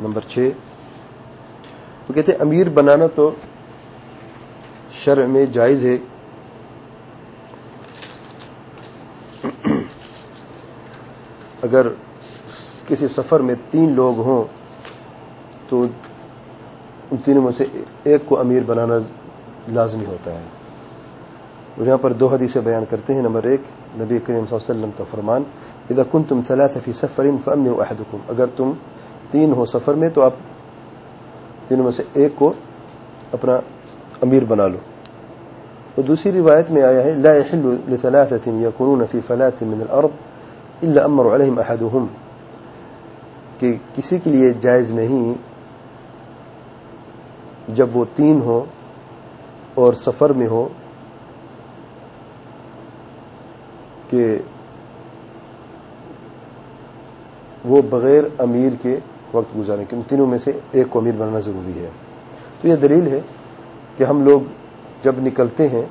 Number چھ۔ وہ کہتے ہیں، امیر بنانا تو شرع میں جائز ہے۔ اگر کسی سفر میں تین لوگ ہوں، تو ان تینوں میں سے ایک کو امیر بنانا لازمی ہوتا ہے۔ اور یہاں پر دو حدیثیں بیان کرتے ہیں۔ نمبر ایک، نبی کریم صلی اللہ علیہ وسلم کا فرمان، اذا کنتم ثلاثه في سفر فامنوا احدكم اگر تم تین ہو سفر میں تو آپ تینوں میں سے ایک کو اپنا امیر بنا لو۔ اور دوسری روایت میں آیا ہے، لا يحل لثلاثه يكونون في فلات من الارض الا امر عليهم احدهم کہ کسی کے لیے جائز نہیں جب وہ تین ہو اور سفر میں ہو کہ وہ بغیر امیر کے وقت گزارے کہ ان تینوں میں سے ایک کو امیر بنانا ضروری ہے۔ تو یہ دلیل ہے کہ ہم لوگ جب نکلتے ہیں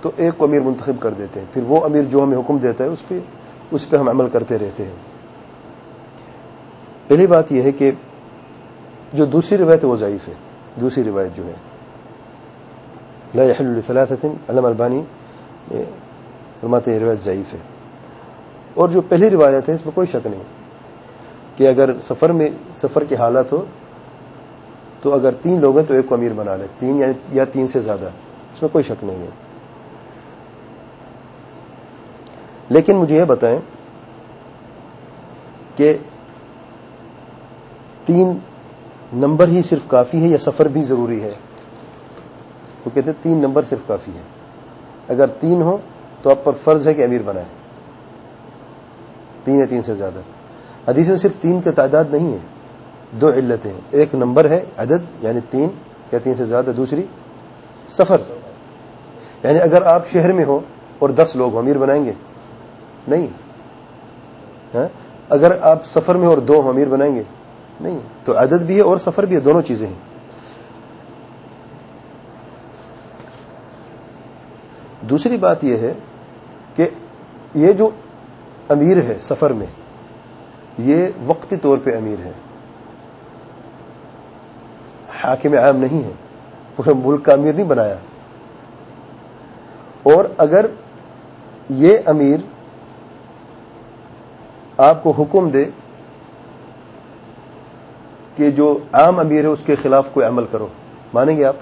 تو ایک کو امیر منتخب کر دیتے ہیں۔ پھر وہ امیر جو ہمیں حکم دیتا ہے، اس پہ اس پہ ہم عمل کرتے رہتے ہیں۔ پہلی بات یہ ہے کہ جو دوسری روایت ہے، وہ ضعیف ہے۔ دوسری روایت جو ہے، لا يحل لثلاثه علم البانی فرماتے ہیں روایت ضعیف ہے۔ اور جو پہلی روایت ہے، اس میں کوئی شک نہیں۔ کہ اگر سفر میں سفر کی حالت ہو، تو اگر تین لوگ ہیں تو ایک کو امیر بنا لے تین یا تین سے زیادہ۔ اس میں کوئی شک نہیں ہے۔ لیکن مجھے یہ بتائیں کہ تین نمبر ہی صرف کافی ہے یا سفر بھی ضروری ہے؟ وہ کہتے ہیں تین نمبر صرف کافی ہے۔ اگر تین ہو تو آپ پر فرض ہے کہ امیر بنائے تین یا تین سے زیادہ۔ حدیث میں صرف تین کا تعداد نہیں ہے، دو علتیں ایک نمبر ہے عدد یعنی تین، یا تین سے زیادہ، دوسری سفر۔ یعنی اگر آپ شہر میں ہو اور دس لوگ امیر بنائیں گے؟ نہیں۔ ہاں؟ اگر آپ سفر میں اور دو امیر بنائیں گے؟ نہیں۔ تو عدد بھی ہے اور سفر بھی ہے، دونوں چیزیں ہیں۔ دوسری بات یہ ہے کہ یہ جو امیر ہے سفر میں یہ وقتی طور پہ امیر ہے۔ حاکم عام نہیں ہے۔ پورے ملک کا امیر نہیں بنایا۔ اور اگر یہ امیر آپ کو حکم دے کہ جو عام امیر ہے اس کے خلاف کوئی عمل کرو، مانیں گے آپ؟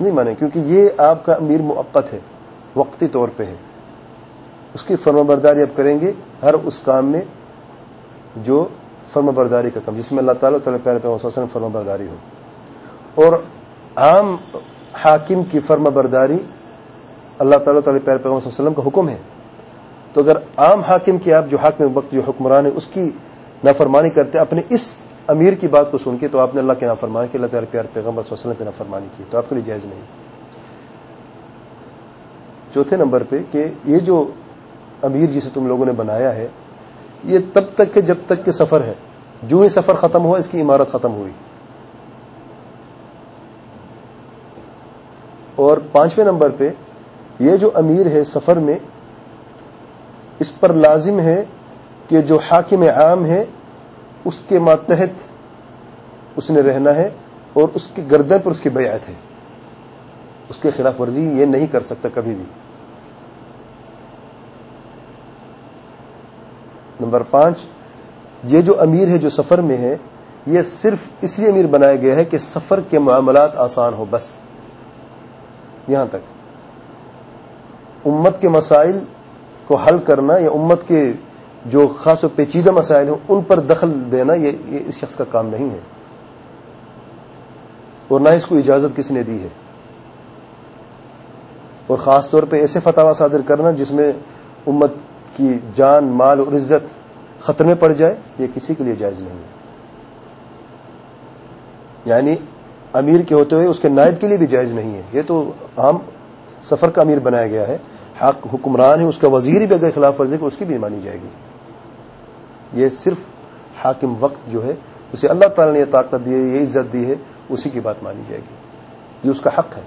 نہیں مانیں، کیونکہ یہ آپ کا امیر موقت ہے، وقتی طور پہ ہے۔ اس کی فرما برداری آپ کریں گے ہر اس کام میں جو فرما برداری کا کام، جس میں اللہ تعالیٰ تعالیٰ پیارے پہ وسلم فرما برداری ہو۔ اور عام حاکم کی فرما برداری اللہ تعالیٰ تعالیٰ پیارے پہ وسلم کا حکم ہے۔ تو اگر عام حاکم کی آپ جو حاکم وقت، جو حکمران ہے اس کی نافرمانی کرتے، اپنے اس امیر کی بات کو سن کے، تو آپ نے اللہ کے نافرمانی کی، اللہ تعالیٰ پیار پیغمبر صلی اللہ علیہ وسلم کی نافرمانی کی، تو آپ کے لیے جائز نہیں۔ چوتھے نمبر پہ کہ یہ جو امیر جسے تم لوگوں نے بنایا ہے، یہ تب تک کہ جب تک کہ سفر ہے۔ جو ہی سفر ختم ہوا، اس کی عمارت ختم ہوئی۔ اور پانچویں نمبر پہ، یہ جو امیر ہے سفر میں، اس پر لازم ہے کہ جو حاکم عام ہے، اس کے ماتحت اس نے رہنا ہے اور اس کی گردن پر اس کی بیعت ہے۔ اس کے خلاف ورزی یہ نہیں کر سکتا کبھی بھی۔ نمبر پانچ، یہ جو امیر ہے جو سفر میں ہے، یہ صرف اس لیے امیر بنایا گیا ہے کہ سفر کے معاملات آسان ہو بس۔ یہاں تک۔ امت کے مسائل کو حل کرنا یا امت کے جو خاص و پیچیدہ مسائل ہیں، ان پر دخل دینا، یہ اس شخص کا کام نہیں ہے۔ اور نہ اس کو اجازت کس نے دی ہے۔ اور خاص طور پہ ایسے فتوا صادر کرنا جس میں امت کی جان، مال اور عزت خطر میں پڑ جائے، یہ کسی کے لیے جائز نہیں ہے۔ یعنی امیر کے ہوتے ہوئے اس کے نائب کے لیے بھی جائز نہیں ہے۔ یہ تو عام سفر کا امیر بنایا گیا ہے۔ حق حکمران ہے، اس کا وزیر بھی اگر خلاف ورزی کو اس کی بھی مانی جائے گی۔ یہ صرف حاکم وقت جو ہے، اسے اللہ تعالی نے یہ طاقت دی ہے، یہ عزت دی ہے، اسی کی بات مانی جائے گی۔ یہ اس کا حق ہے۔